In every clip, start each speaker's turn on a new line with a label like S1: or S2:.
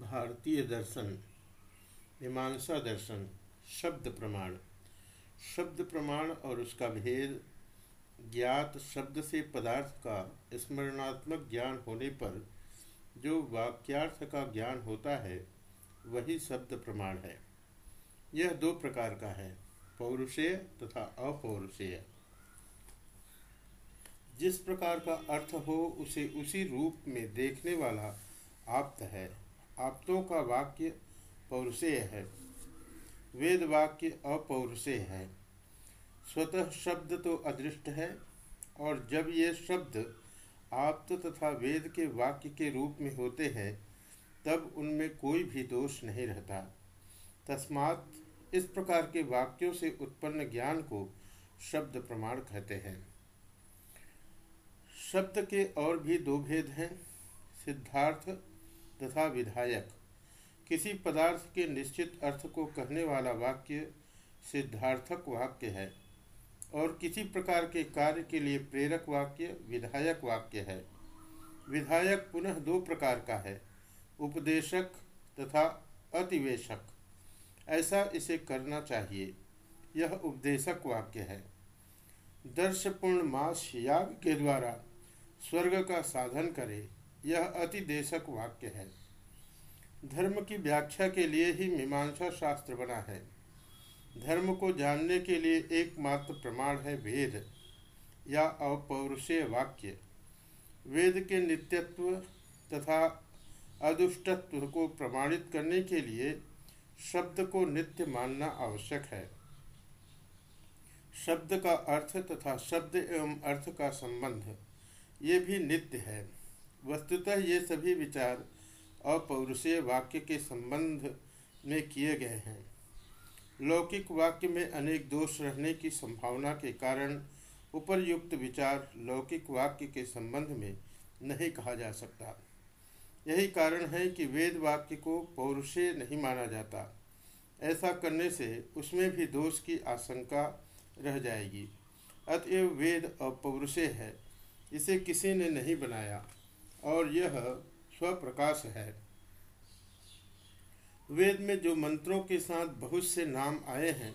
S1: भारतीय दर्शन, मीमांसा दर्शन, शब्द प्रमाण। शब्द प्रमाण और उसका भेद, ज्ञात शब्द से पदार्थ का स्मरणात्मक ज्ञान होने पर जो वाक्यार्थ का ज्ञान होता है, वही शब्द प्रमाण है। यह दो प्रकार का है, पौरुषेय तथा अपौरुषेय। जिस प्रकार का अर्थ हो, उसे उसी रूप में देखने वाला आप्त है। आप्तों का वाक्य पौरुषेय है। वेद वाक्य अपौरुषेय है। स्वतः शब्द तो अदृष्ट है, और जब ये शब्द आप्त तथा वेद के वाक्य के रूप में होते हैं, तब उनमें कोई भी दोष नहीं रहता। तस्मात इस प्रकार के वाक्यों से उत्पन्न ज्ञान को शब्द प्रमाण कहते हैं। शब्द के और भी दो भेद हैं, सिद्धार्थ तथा विधायक। किसी पदार्थ के निश्चित अर्थ को कहने वाला वाक्य सिद्धार्थक वाक्य है और किसी प्रकार के कार्य के लिए प्रेरक वाक्य, विधायक वाक्य है। विधायक पुनः दो प्रकार का है, उपदेशक तथा अतिवेशक। ऐसा इसे करना चाहिए। यह उपदेशक वाक्य है। दर्शपूर्ण मास याग के द्वारा स्वर्ग का साधन करे। यह अतिदेशक वाक्य है। धर्म की व्याख्या के लिए ही मीमांसा शास्त्र बना है। धर्म को जानने के लिए एकमात्र प्रमाण है वेद या अपौरुषेय वाक्य। वेद के नित्यत्व तथा अदुष्टत्व को प्रमाणित करने के लिए शब्द को नित्य मानना आवश्यक है। शब्द का अर्थ तथा शब्द एवं अर्थ का संबंध, ये भी नित्य है। वस्तुतः ये सभी विचार अपौरुषीय वाक्य के संबंध में किए गए हैं। लौकिक वाक्य में अनेक दोष रहने की संभावना के कारण उपरयुक्त विचार लौकिक वाक्य के संबंध में नहीं कहा जा सकता। यही कारण है कि वेद वाक्य को पौरुषेय नहीं माना जाता। ऐसा करने से उसमें भी दोष की आशंका रह जाएगी। अतएव वेद अपौरुषेय है। इसे किसी ने नहीं बनाया। और यह स्वप्रकाश है। वेद में जो मंत्रों के साथ बहुत से नाम आए हैं,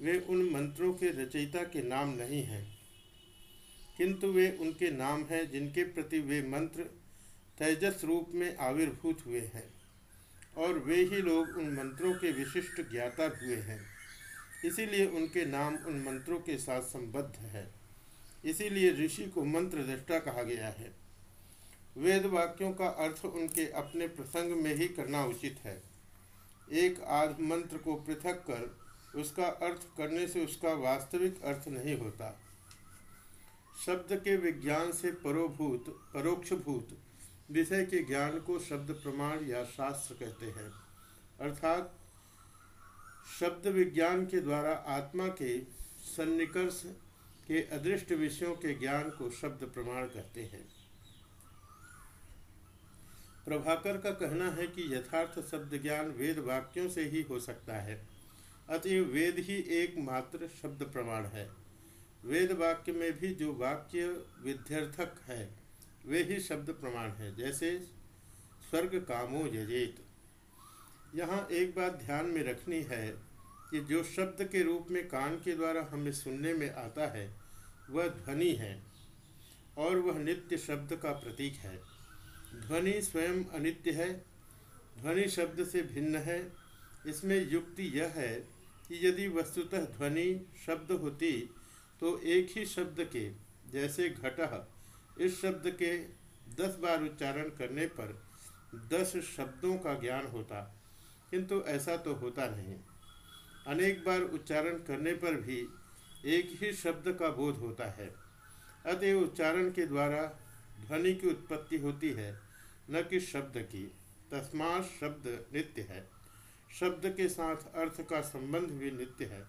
S1: वे उन मंत्रों के रचयिता के नाम नहीं हैं। किंतु वे उनके नाम हैं जिनके प्रति वे मंत्र तेजस रूप में आविर्भूत हुए हैं और वे ही लोग उन मंत्रों के विशिष्ट ज्ञाता हुए हैं। इसीलिए उनके नाम उन मंत्रों के साथ संबद्ध है। इसीलिए ऋषि को मंत्र दृष्टा कहा गया है। वेद वाक्यों का अर्थ उनके अपने प्रसंग में ही करना उचित है। एक आध मंत्र को पृथक कर उसका अर्थ करने से उसका वास्तविक अर्थ नहीं होता। शब्द के विज्ञान से परोभूत, परोक्षभूत, विषय के ज्ञान को शब्द प्रमाण या शास्त्र कहते हैं। अर्थात, शब्द विज्ञान के द्वारा आत्मा के सन्निकर्ष के अदृष्ट विषयों के ज्ञान को शब्द प्रमाण कहते हैं। प्रभाकर का कहना है कि यथार्थ शब्द ज्ञान वेद वाक्यों से ही हो सकता है। अतएव वेद ही एकमात्र शब्द प्रमाण है। वेद वाक्य में भी जो वाक्य विध्यर्थक है, वे ही शब्द प्रमाण है, जैसे स्वर्ग कामो यजेत। यहाँ एक बात ध्यान में रखनी है कि जो शब्द के रूप में कान के द्वारा हमें सुनने में आता है, वह ध्वनि है और वह नित्य शब्द का प्रतीक है। ध्वनि स्वयं अनित्य है, ध्वनि शब्द से भिन्न है। इसमें युक्ति यह है कि यदि वस्तुतः ध्वनि शब्द होती तो एक ही शब्द के, जैसे घट, इस शब्द के दस बार उच्चारण करने पर दस शब्दों का ज्ञान होता, किंतु ऐसा तो होता नहीं। अनेक बार उच्चारण करने पर भी एक ही शब्द का बोध होता है। अतएव उच्चारण के द्वारा ध्वनि की उत्पत्ति होती है, न कि शब्द की। तस्मात शब्द नित्य है। शब्द के साथ अर्थ का संबंध भी नित्य है।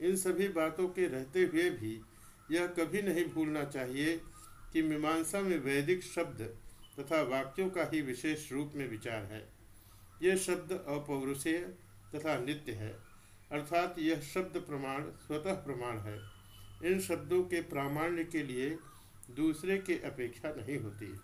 S1: इन सभी बातों के रहते हुए भी यह कभी नहीं भूलना चाहिए कि मीमांसा में वैदिक शब्द तथा वाक्यों का ही विशेष रूप में विचार है। यह शब्द अपौरुषेय तथा नित्य है। अर्थात यह शब्द प्रमाण, स्वतः प्रमाण है। इन शब्दों के प्रामाण्य के लिए दूसरे के अपेक्षा नहीं होती।